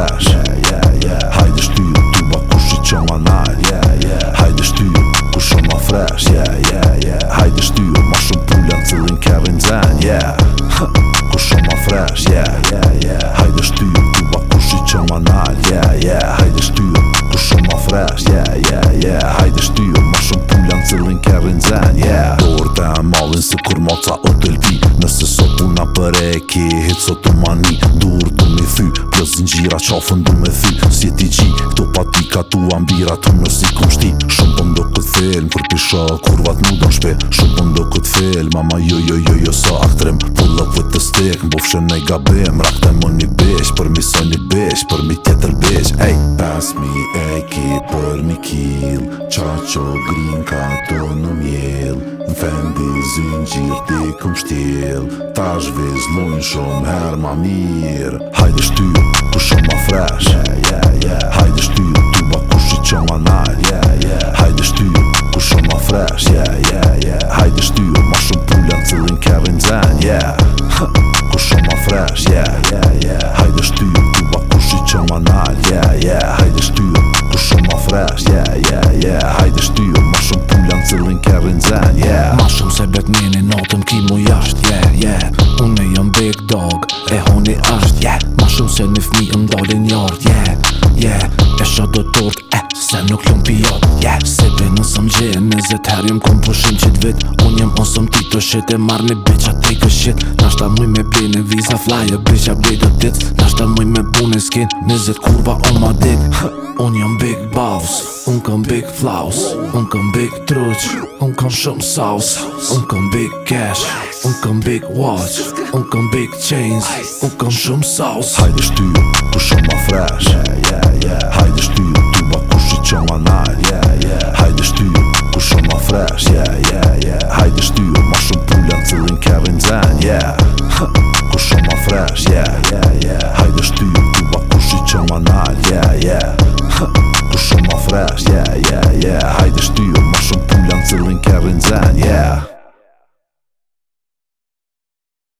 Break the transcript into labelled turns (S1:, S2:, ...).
S1: fresh yeah yeah yeah hajde shtyp tu ba kushi çoma na yeah yeah hajde shtyp ku shoma fresh yeah yeah yeah hajde shtyp ma shum pula fillin kevin zan yeah ku shoma fresh yeah yeah yeah hajde shtyp tu ba kushi çoma na yeah yeah fresh yeah yeah yeah hajde shtyp ma shum pula fillin kevin zan yeah dorta mallin se kur moca e ke sot të mani Dur të me thy, për zingjira qafën du me thy Si ti gji, këto pati ka tu ambira të me si kom shti Shumë për po ndo këtë fel, më përpisha kurvat vat shpe Shumë për po ndo këtë fel, mama jo jo jo jo sa aktrem Pullë up with të stek, më bëfshën e gabem Rakte më një besh, për mi së një besh, për mi tjetër besh Ej, pas mi e ke për mi kill, qa qo grin ka tonu zingjir Ti këm shtil Ta shviz lojnë shumë her ma mirë Hajde shtyr, ku shumë ma fresh yeah, yeah, yeah. Hajde shtyr, ty ba ku shi që ma naj yeah, yeah. Hajde shtyr, ku shumë ma fresh yeah, yeah, yeah. Hajde shtyr, ma shumë pulla në cilin kërin yeah. Ku ma fresh yeah, yeah, yeah. Hajde shtyr, ty ba ku shi që yeah, yeah. Hajde shtyr, ku shumë ma fresh yeah, yeah, yeah. Hajde shtyr, ma shumë pulla në cilin kërin
S2: Se bet njeni natëm ki mu jasht Yeah, yeah Unë jam big dog E honi asht Yeah Ma shumë se një fmi në dalin jart Yeah, yeah E shat do tort E eh, se nuk lëm pijat Yeah Se dhe nësëm gjenë Në zetë her jëm kom pushim qit vit Unë jëm onësëm ti të shit E marrë një bitch a take a shit Nashta muj me bjene Visa fly a bitch a bjene Nashta muj me bune skin Në zetë kurva o ma dit Unë jam big boss flaus Unë këm big truq Unë këm shumë saus Unë këm big cash Unë këm big watch Unë këm big chains Unë këm shumë saus Hajde shtyr, tu shumë fresh yeah, yeah, yeah.
S1: Hajde shtyr, tu ba kushi që yeah, yeah. Hajde shtyr, tu shumë ma fresh yeah, yeah, yeah. Hajde shtyr, ma shumë pulla në cilin yeah. Ku shumë ma fresh yeah, yeah, yeah. Hajde shtyr, tu ba kushi yeah, yeah. Ku shumë ma fresh Switzerland, Karinsan, yeah.